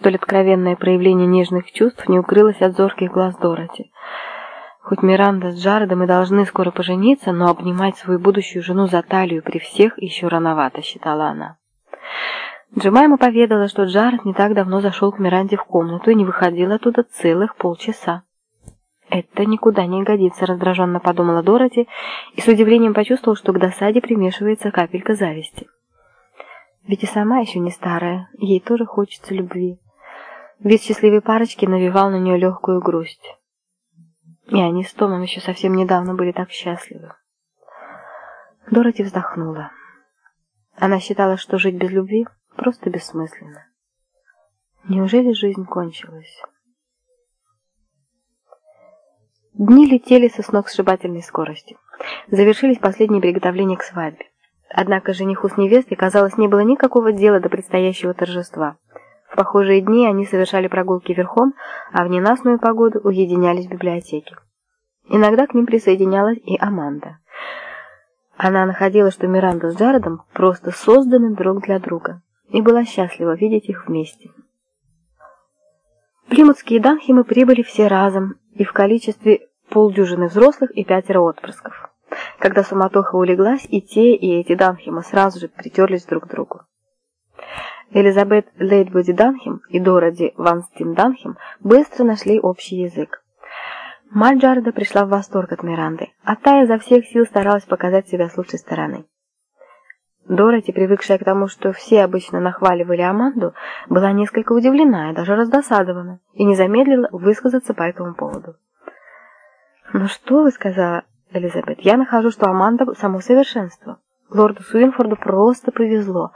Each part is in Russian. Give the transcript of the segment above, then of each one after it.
Столь откровенное проявление нежных чувств не укрылось от зорких глаз Дороти. Хоть Миранда с Джаредом и должны скоро пожениться, но обнимать свою будущую жену за талию при всех еще рановато, считала она. Джемайма поведала, что Джаред не так давно зашел к Миранде в комнату и не выходил оттуда целых полчаса. «Это никуда не годится», — раздраженно подумала Дороти и с удивлением почувствовала, что к досаде примешивается капелька зависти. Ведь и сама еще не старая, ей тоже хочется любви. Вид счастливой парочки навевал на нее легкую грусть. И они с Томом еще совсем недавно были так счастливы. Дороти вздохнула. Она считала, что жить без любви просто бессмысленно. Неужели жизнь кончилась? Дни летели со сногсшибательной скоростью. Завершились последние приготовления к свадьбе. Однако жениху с невестой, казалось, не было никакого дела до предстоящего торжества. В похожие дни они совершали прогулки верхом, а в ненастную погоду уединялись в библиотеке. Иногда к ним присоединялась и Аманда. Она находила, что Миранда с Джаредом просто созданы друг для друга, и была счастлива видеть их вместе. Плимутские Данхимы прибыли все разом и в количестве полдюжины взрослых и пятеро отпрысков. Когда суматоха улеглась, и те, и эти Данхимы сразу же притерлись друг к другу. Элизабет Лейтбоди Данхим и Дороди Ванстин Данхим быстро нашли общий язык. Мать Джареда пришла в восторг от Миранды, а та изо всех сил старалась показать себя с лучшей стороны. Дороти, привыкшая к тому, что все обычно нахваливали Аманду, была несколько удивлена и даже раздосадована, и не замедлила высказаться по этому поводу. «Ну что вы», — сказала Элизабет, — «я нахожу, что Аманда — само совершенство. Лорду Суинфорду просто повезло,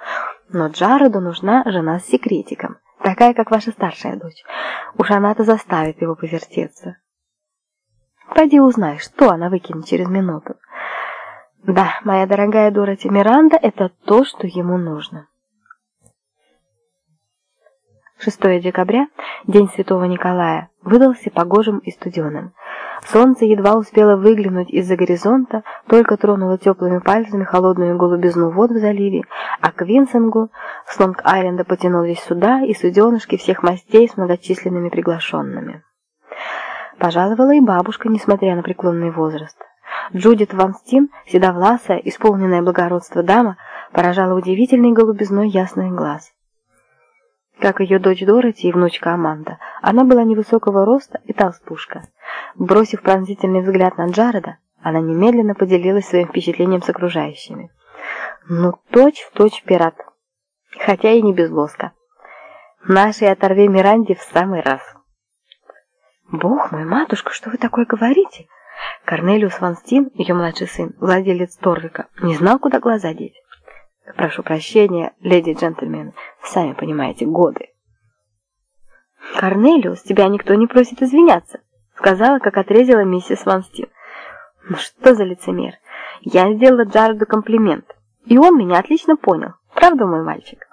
но Джареду нужна жена с секретиком, такая, как ваша старшая дочь. Уж она-то заставит его повертеться». «Пойди узнай, что она выкинет через минуту». Да, моя дорогая Дороти Миранда, это то, что ему нужно. 6 декабря, день Святого Николая, выдался погожим и студеным. Солнце едва успело выглянуть из-за горизонта, только тронуло теплыми пальцами холодную голубизну вод в заливе, а к Винсенгу с Лонг-Айленда потянулись суда и суденышки всех мастей с многочисленными приглашенными. Пожаловала и бабушка, несмотря на преклонный возраст. Джудит Ван Стин, седовласая, исполненная благородства дама, поражала удивительной голубизной ясных глаз. Как ее дочь Дороти и внучка Аманда, она была невысокого роста и толстушка. Бросив пронзительный взгляд на Джареда, она немедленно поделилась своим впечатлением с окружающими. Ну, точь-в-точь пират, хотя и не без лоска. Нашей оторве Миранде в самый раз. «Бог мой, матушка, что вы такое говорите?» Корнелиус Ван Стин, ее младший сын, владелец Торвика, не знал, куда глаза деть. Прошу прощения, леди и джентльмены, сами понимаете, годы. Корнелиус, тебя никто не просит извиняться, сказала, как отрезала миссис Ван. Ну что за лицемер? Я сделала Джареду комплимент, и он меня отлично понял. Правда, мой мальчик?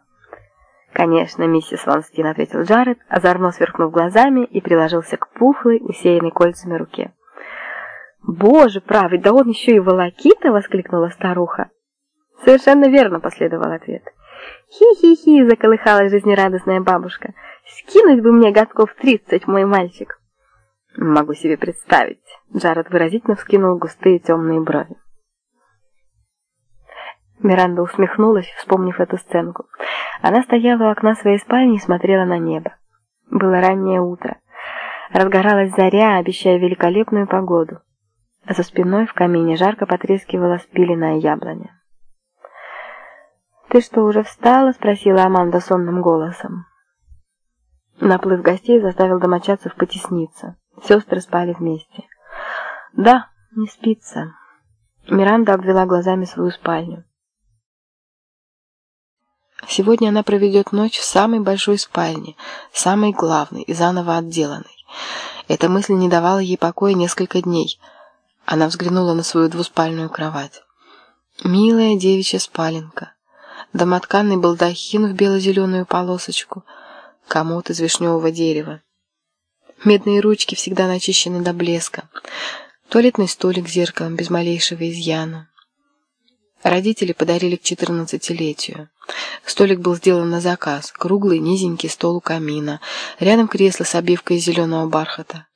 «Конечно, миссис Ван Стин», — ответил Джаред, озорно сверкнув глазами и приложился к пухлой, усеянной кольцами руке. «Боже правый, да он еще и волокита!» — воскликнула старуха. «Совершенно верно!» — последовал ответ. «Хи-хи-хи!» — заколыхалась жизнерадостная бабушка. «Скинуть бы мне годков тридцать, мой мальчик!» «Могу себе представить!» — Джаред выразительно вскинул густые темные брови. Миранда усмехнулась, вспомнив эту сценку. Она стояла у окна своей спальни и смотрела на небо. Было раннее утро. Разгоралась заря, обещая великолепную погоду. За спиной в камине жарко потрескивала спиленная яблоня. «Ты что, уже встала?» — спросила Аманда сонным голосом. Наплыв гостей заставил домочадцев потесниться. Сестры спали вместе. «Да, не спится». Миранда обвела глазами свою спальню. Сегодня она проведет ночь в самой большой спальне, самой главной и заново отделанной. Эта мысль не давала ей покоя несколько дней — она взглянула на свою двуспальную кровать. Милая девичья спаленка. Домотканный балдахин в бело-зеленую полосочку. Комод из вишневого дерева. Медные ручки всегда начищены до блеска. Туалетный столик с зеркалом без малейшего изъяна. родители подарили к четырнадцатилетию. Столик был сделан на заказ, круглый, низенький стол у камина, рядом кресло с обивкой из зеленого бархата.